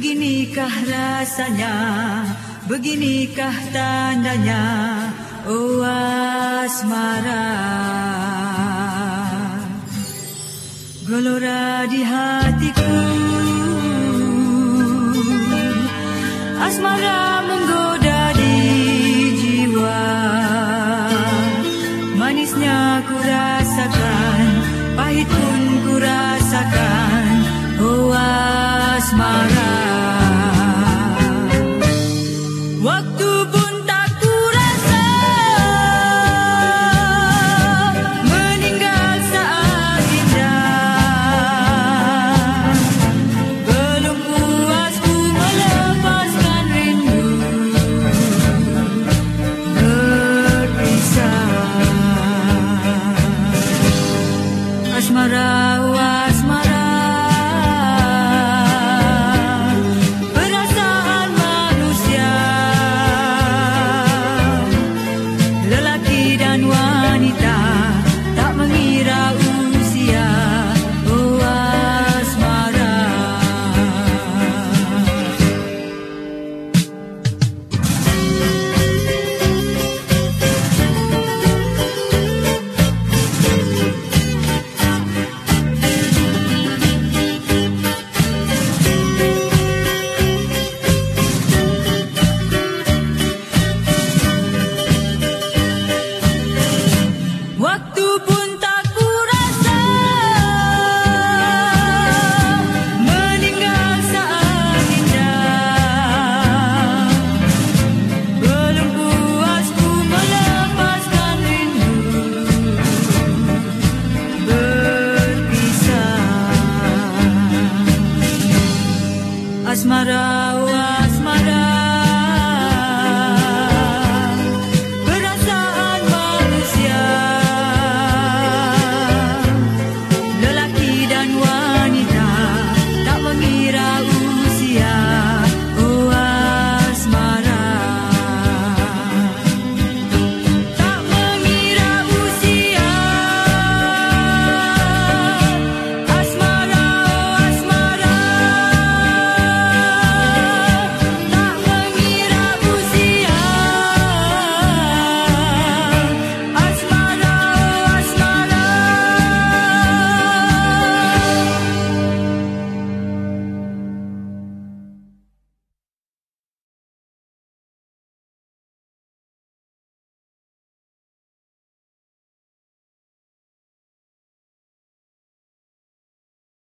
Beginikah rasanya? Beginikah tandanya? Oh asmara. Gelora di hatiku. Asmara menggoda di jiwa. Manisnya ku rasakan Pahit pun ku rasakan. Oh asmara asmara done one. Asmara oh